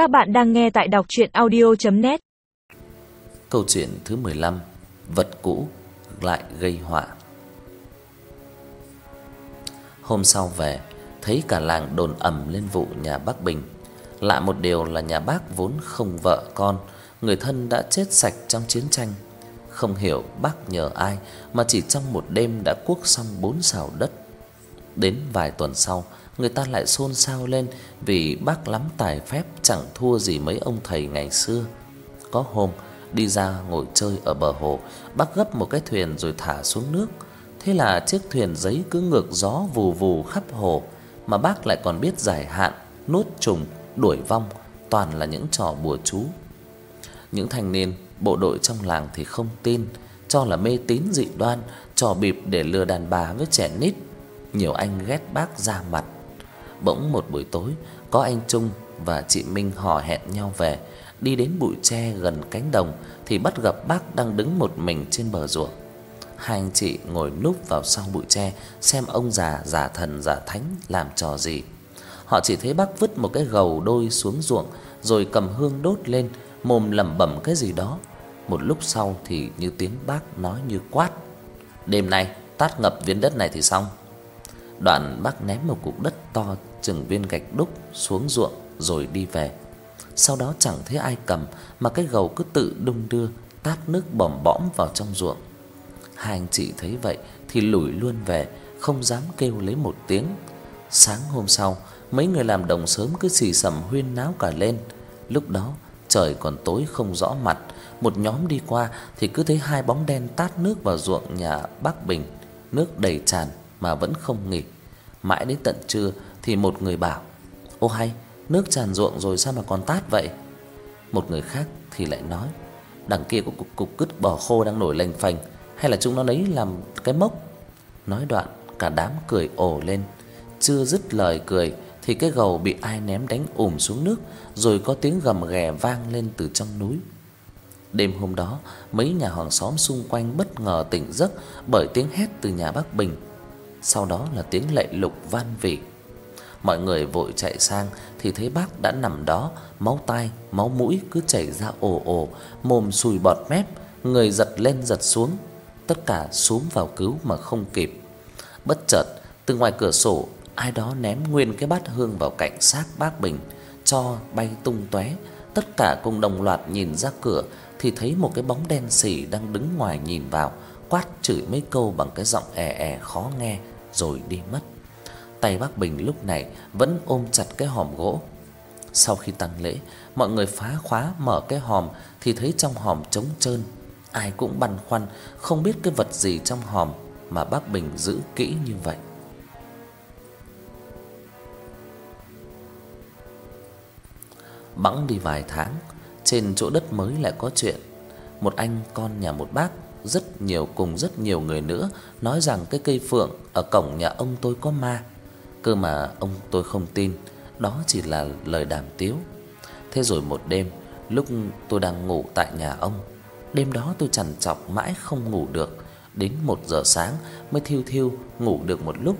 Các bạn đang nghe tại đọc audio net Câu chuyện thứ 15: Vật cũ lại gây họa. Hôm sau về, thấy cả làng đồn ầm lên vụ nhà bác Bình. Lạ một điều là nhà bác vốn không vợ con, người thân đã chết sạch trong chiến tranh. Không hiểu bác nhờ ai mà chỉ trong một đêm đã cuốc xong bốn xào đất. Đến vài tuần sau, người ta lại xôn xao lên vì bác lắm tài phép chẳng thua gì mấy ông thầy ngày xưa. Có hôm đi ra ngồi chơi ở bờ hồ, bác gấp một cái thuyền rồi thả xuống nước. Thế là chiếc thuyền giấy cứ ngược gió vù vù khắp hồ, mà bác lại còn biết giải hạn, nút trùng, đuổi vong, toàn là những trò bùa chú. Những thanh niên bộ đội trong làng thì không tin, cho là mê tín dị đoan, trò bịp để lừa đàn bà với trẻ nít. Nhiều anh ghét bác ra mặt. Bỗng một buổi tối, có anh Trung và chị Minh hò hẹn nhau về, đi đến bụi tre gần cánh đồng thì bắt gặp bác đang đứng một mình trên bờ ruộng. Hai anh chị ngồi núp vào sau bụi tre xem ông già giả thần giả thánh làm trò gì. Họ chỉ thấy bác vứt một cái gầu đôi xuống ruộng rồi cầm hương đốt lên, mồm lẩm bẩm cái gì đó. Một lúc sau thì như tiếng bác nói như quát: "Đêm nay tát ngập viên đất này thì xong." Đoạn bác ném một cục đất to chừng viên gạch đúc xuống ruộng rồi đi về. Sau đó chẳng thấy ai cầm mà cái gầu cứ tự đung đưa tát nước bọm bõm vào trong ruộng. Hai anh chị thấy vậy thì lủi luôn về, không dám kêu lấy một tiếng. Sáng hôm sau, mấy người làm đồng sớm cứ xì xầm huyên náo cả lên. Lúc đó trời còn tối không rõ mặt, một nhóm đi qua thì cứ thấy hai bóng đen tát nước vào ruộng nhà bác Bình, nước đầy tràn mà vẫn không nghỉ. Mãi đến tận trưa thì một người bảo: "Ô hay, nước tràn ruộng rồi sao mà còn tát vậy?" Một người khác thì lại nói: "Đằng kia có cục cục cứt bò khô đang nổi lênh phành, hay là chúng nó lấy làm cái mốc?" Nói đoạn, cả đám cười ồ lên. Chưa dứt lời cười thì cái gầu bị ai ném đánh ùm xuống nước, rồi có tiếng gầm ghè vang lên từ trong núi. Đêm hôm đó, mấy nhà hàng xóm xung quanh bất ngờ tỉnh giấc bởi tiếng hét từ nhà bác Bình sau đó là tiếng lệ lục van vỉ. Mọi người vội chạy sang thì thấy bác đã nằm đó, máu tai, máu mũi cứ chảy ra ồ ồ, mồm sùi bọt mép, người giật lên giật xuống, tất cả xúm vào cứu mà không kịp. Bất chợt, từ ngoài cửa sổ, ai đó ném nguyên cái bát hương vào cạnh xác bác Bình, cho bay tung tóe. Tất cả cùng đồng loạt nhìn ra cửa thì thấy một cái bóng đen sì đang đứng ngoài nhìn vào, quát chửi mấy câu bằng cái giọng è è khó nghe rồi đi mất. Tay bác Bình lúc này vẫn ôm chặt cái hòm gỗ. Sau khi tăng lễ, mọi người phá khóa mở cái hòm thì thấy trong hòm trống trơn. Ai cũng băn khoăn không biết cái vật gì trong hòm mà bác Bình giữ kỹ như vậy. Bẵng đi vài tháng, trên chỗ đất mới lại có chuyện. Một anh con nhà một bác rất nhiều cùng rất nhiều người nữa nói rằng cái cây phượng ở cổng nhà ông tôi có ma. Cơ mà ông tôi không tin, đó chỉ là lời đàm tiếu. Thế rồi một đêm, lúc tôi đang ngủ tại nhà ông, đêm đó tôi trằn trọc mãi không ngủ được, đến 1 giờ sáng mới thiêu thiêu ngủ được một lúc.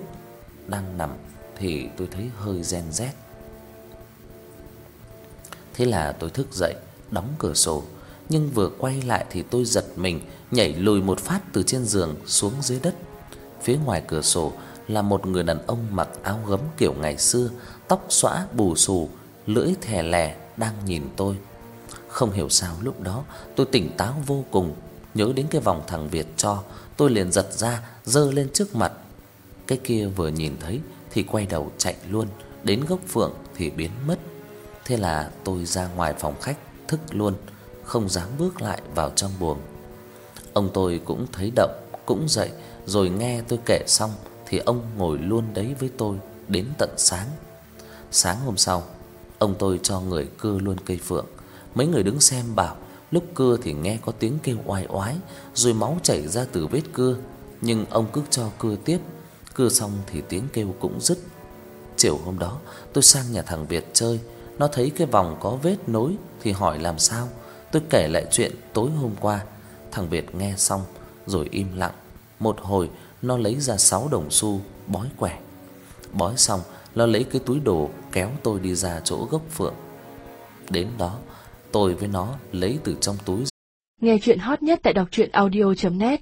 Đang nằm thì tôi thấy hơi ren rét. Thế là tôi thức dậy, đóng cửa sổ, nhưng vừa quay lại thì tôi giật mình, nhảy lùi một phát từ trên giường xuống dưới đất. Phía ngoài cửa sổ là một người đàn ông mặc áo gấm kiểu ngày xưa, tóc xõa bù xù, lưỡi thè lè đang nhìn tôi. Không hiểu sao lúc đó tôi tỉnh táo vô cùng, nhớ đến cái vòng thằng Việt cho, tôi liền giật ra giơ lên trước mặt. Cái kia vừa nhìn thấy thì quay đầu chạy luôn, đến gốc phượng thì biến mất. Thế là tôi ra ngoài phòng khách thức luôn, không dám bước lại vào trong buồng. Ông tôi cũng thấy động, cũng dậy, rồi nghe tôi kể xong thì ông ngồi luôn đấy với tôi đến tận sáng. Sáng hôm sau, ông tôi cho người cưa luôn cây phượng. Mấy người đứng xem bảo lúc cưa thì nghe có tiếng kêu oai oái, rồi máu chảy ra từ vết cưa, nhưng ông cứ cho cưa tiếp. Cưa xong thì tiếng kêu cũng dứt. Chiều hôm đó, tôi sang nhà thằng Việt chơi, nó thấy cái vòng có vết nối thì hỏi làm sao. Tôi kể lại chuyện tối hôm qua. Thằng Việt nghe xong rồi im lặng. Một hồi nó lấy ra 6 đồng xu bói quẻ. Bói xong, nó lấy cái túi đồ kéo tôi đi ra chỗ gốc phượng. đến đó, tôi với nó lấy từ trong túi Nghe chuyện hot nhất tại đọc truyện audio net